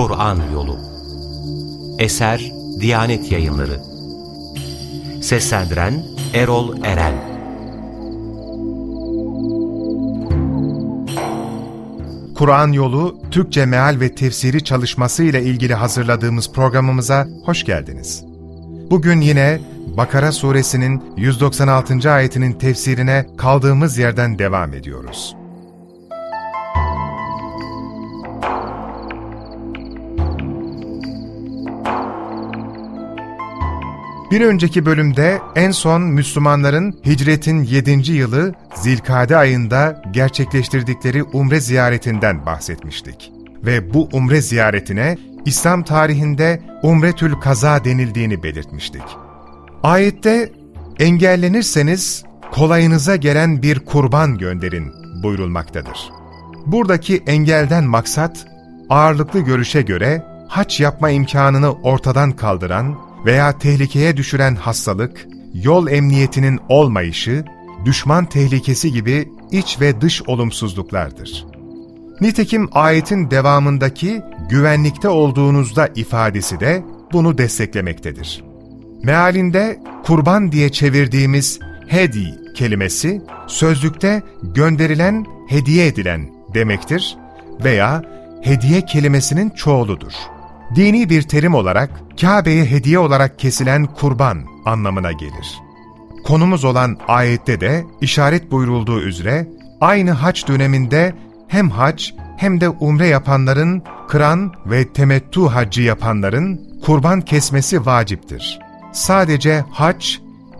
Kur'an Yolu Eser Diyanet Yayınları Seslendiren Erol Eren Kur'an Yolu Türkçe Meal ve Tefsiri çalışması ile ilgili hazırladığımız programımıza hoş geldiniz. Bugün yine Bakara suresinin 196. ayetinin tefsirine kaldığımız yerden devam ediyoruz. Bir önceki bölümde en son Müslümanların hicretin 7. yılı Zilkade ayında gerçekleştirdikleri umre ziyaretinden bahsetmiştik. Ve bu umre ziyaretine İslam tarihinde Umretül Kaza denildiğini belirtmiştik. Ayette engellenirseniz kolayınıza gelen bir kurban gönderin buyurulmaktadır. Buradaki engelden maksat ağırlıklı görüşe göre haç yapma imkanını ortadan kaldıran veya tehlikeye düşüren hastalık, yol emniyetinin olmayışı, düşman tehlikesi gibi iç ve dış olumsuzluklardır. Nitekim ayetin devamındaki güvenlikte olduğunuzda ifadesi de bunu desteklemektedir. Mealinde kurban diye çevirdiğimiz hedi kelimesi sözlükte gönderilen, hediye edilen demektir veya hediye kelimesinin çoğuludur. Dini bir terim olarak Kabe'ye hediye olarak kesilen kurban anlamına gelir. Konumuz olan ayette de işaret buyurulduğu üzere aynı haç döneminde hem hac hem de umre yapanların, kıran ve temettu haccı yapanların kurban kesmesi vaciptir. Sadece hac,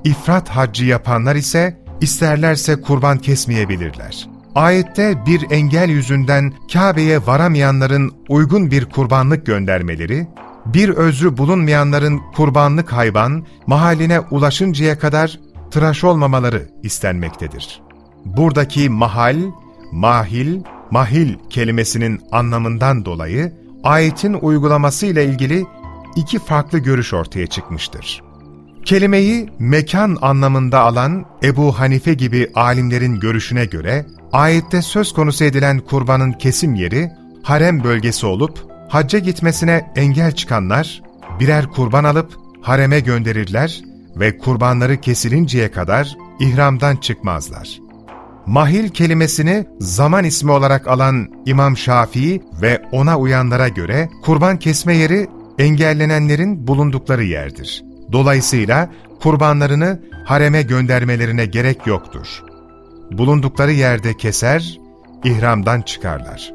ifrat haccı yapanlar ise isterlerse kurban kesmeyebilirler. Ayette bir engel yüzünden Kabe'ye varamayanların uygun bir kurbanlık göndermeleri, bir özrü bulunmayanların kurbanlık hayvan mahalline ulaşıncaya kadar tıraş olmamaları istenmektedir. Buradaki mahal, mahil, mahil kelimesinin anlamından dolayı ayetin uygulaması ile ilgili iki farklı görüş ortaya çıkmıştır. Kelimeyi mekan anlamında alan Ebu Hanife gibi alimlerin görüşüne göre ayette söz konusu edilen kurbanın kesim yeri harem bölgesi olup hacca gitmesine engel çıkanlar birer kurban alıp hareme gönderirler ve kurbanları kesilinceye kadar ihramdan çıkmazlar. Mahil kelimesini zaman ismi olarak alan İmam Şafii ve ona uyanlara göre kurban kesme yeri engellenenlerin bulundukları yerdir. Dolayısıyla kurbanlarını hareme göndermelerine gerek yoktur. Bulundukları yerde keser, ihramdan çıkarlar.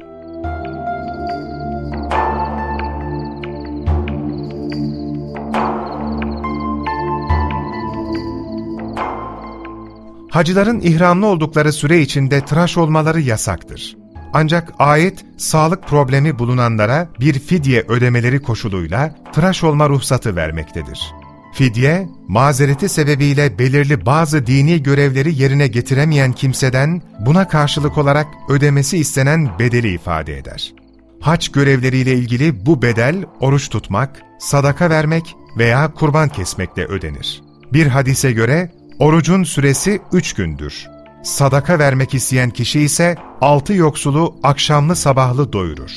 Hacıların ihramlı oldukları süre içinde tıraş olmaları yasaktır. Ancak ayet, sağlık problemi bulunanlara bir fidye ödemeleri koşuluyla tıraş olma ruhsatı vermektedir. Fidye, mazereti sebebiyle belirli bazı dini görevleri yerine getiremeyen kimseden buna karşılık olarak ödemesi istenen bedeli ifade eder. Haç görevleriyle ilgili bu bedel oruç tutmak, sadaka vermek veya kurban kesmekle ödenir. Bir hadise göre orucun süresi üç gündür. Sadaka vermek isteyen kişi ise altı yoksulu akşamlı sabahlı doyurur.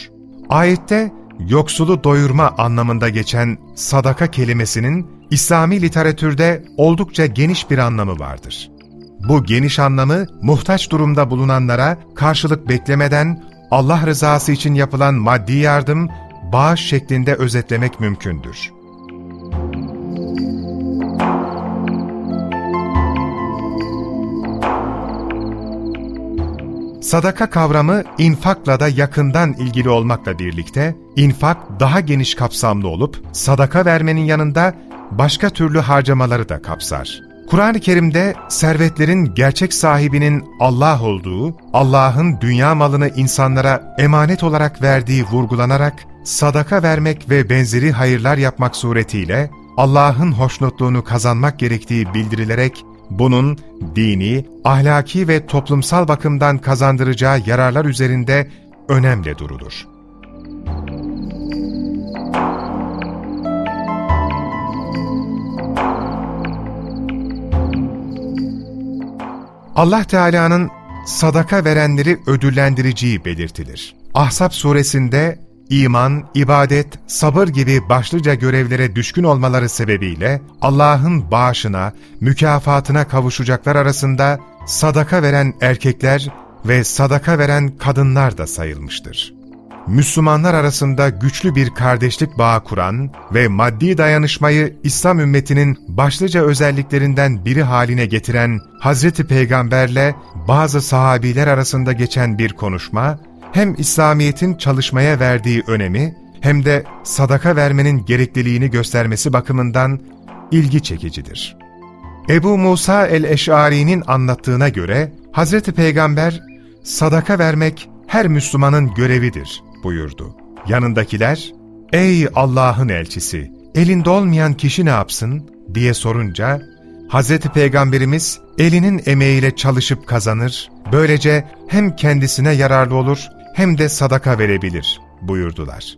Ayette yoksulu doyurma anlamında geçen sadaka kelimesinin İslami literatürde oldukça geniş bir anlamı vardır. Bu geniş anlamı muhtaç durumda bulunanlara karşılık beklemeden Allah rızası için yapılan maddi yardım, bağış şeklinde özetlemek mümkündür. Sadaka kavramı infakla da yakından ilgili olmakla birlikte, infak daha geniş kapsamlı olup sadaka vermenin yanında başka türlü harcamaları da kapsar. Kur'an-ı Kerim'de servetlerin gerçek sahibinin Allah olduğu, Allah'ın dünya malını insanlara emanet olarak verdiği vurgulanarak, sadaka vermek ve benzeri hayırlar yapmak suretiyle Allah'ın hoşnutluğunu kazanmak gerektiği bildirilerek, bunun dini, ahlaki ve toplumsal bakımdan kazandıracağı yararlar üzerinde önemli durulur. Allah Teala'nın sadaka verenleri ödüllendireceği belirtilir. Ahzab suresinde iman, ibadet, sabır gibi başlıca görevlere düşkün olmaları sebebiyle Allah'ın bağışına, mükafatına kavuşacaklar arasında sadaka veren erkekler ve sadaka veren kadınlar da sayılmıştır. Müslümanlar arasında güçlü bir kardeşlik bağı kuran ve maddi dayanışmayı İslam ümmetinin başlıca özelliklerinden biri haline getiren Hazreti Peygamberle bazı sahabiler arasında geçen bir konuşma, hem İslamiyet'in çalışmaya verdiği önemi hem de sadaka vermenin gerekliliğini göstermesi bakımından ilgi çekicidir. Ebu Musa el-Eş'ari'nin anlattığına göre Hz. Peygamber, sadaka vermek her Müslümanın görevidir buyurdu. Yanındakiler, ''Ey Allah'ın elçisi, elinde olmayan kişi ne yapsın?'' diye sorunca, Hz. Peygamberimiz elinin emeğiyle çalışıp kazanır, böylece hem kendisine yararlı olur hem de sadaka verebilir buyurdular.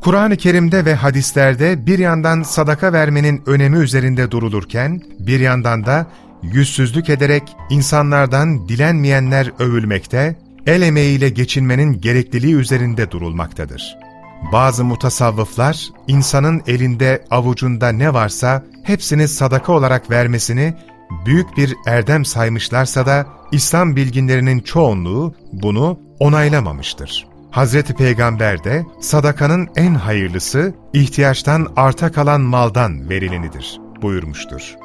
Kur'an-ı Kerim'de ve hadislerde bir yandan sadaka vermenin önemi üzerinde durulurken, bir yandan da yüzsüzlük ederek insanlardan dilenmeyenler övülmekte, el emeğiyle geçinmenin gerekliliği üzerinde durulmaktadır. Bazı mutasavvıflar, insanın elinde, avucunda ne varsa hepsini sadaka olarak vermesini büyük bir erdem saymışlarsa da İslam bilginlerinin çoğunluğu bunu onaylamamıştır. Hazreti Peygamber de sadakanın en hayırlısı ihtiyaçtan arta kalan maldan verilenidir buyurmuştur.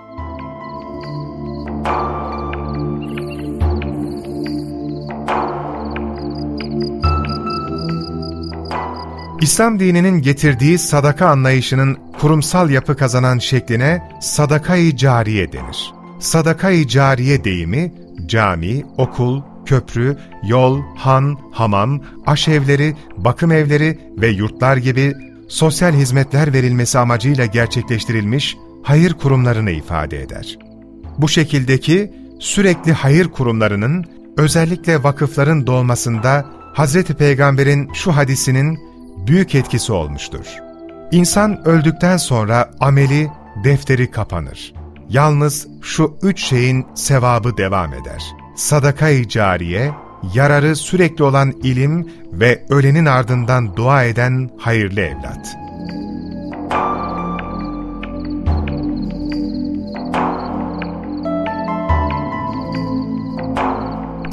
İslam dininin getirdiği sadaka anlayışının kurumsal yapı kazanan şekline sadaka-i cariye denir. Sadaka-i cariye deyimi, cami, okul, köprü, yol, han, hamam, aşevleri, bakım evleri ve yurtlar gibi sosyal hizmetler verilmesi amacıyla gerçekleştirilmiş hayır kurumlarını ifade eder. Bu şekildeki sürekli hayır kurumlarının özellikle vakıfların doğmasında Hz. Peygamber'in şu hadisinin büyük etkisi olmuştur. İnsan öldükten sonra ameli, defteri kapanır. Yalnız şu üç şeyin sevabı devam eder. Sadaka-i cariye, yararı sürekli olan ilim ve ölenin ardından dua eden hayırlı evlat.''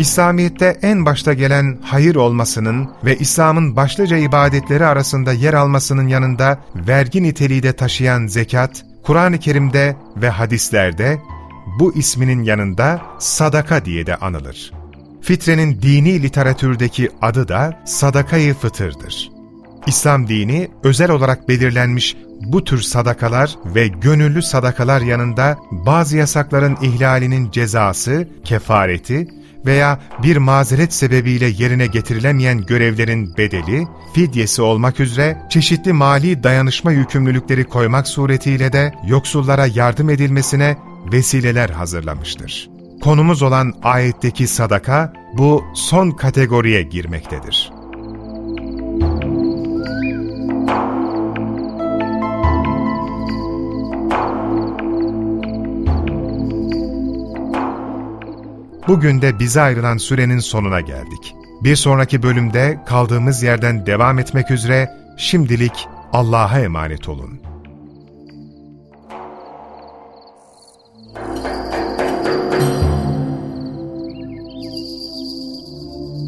İslamiyet'te en başta gelen hayır olmasının ve İslam'ın başlıca ibadetleri arasında yer almasının yanında vergi niteliği de taşıyan zekat, Kur'an-ı Kerim'de ve hadislerde bu isminin yanında sadaka diye de anılır. Fitrenin dini literatürdeki adı da sadakayı fıtırdır. İslam dini özel olarak belirlenmiş bu tür sadakalar ve gönüllü sadakalar yanında bazı yasakların ihlalinin cezası, kefareti veya bir mazeret sebebiyle yerine getirilemeyen görevlerin bedeli, fidyesi olmak üzere çeşitli mali dayanışma yükümlülükleri koymak suretiyle de yoksullara yardım edilmesine vesileler hazırlamıştır. Konumuz olan ayetteki sadaka bu son kategoriye girmektedir. Bugün de bize ayrılan sürenin sonuna geldik. Bir sonraki bölümde kaldığımız yerden devam etmek üzere şimdilik Allah'a emanet olun.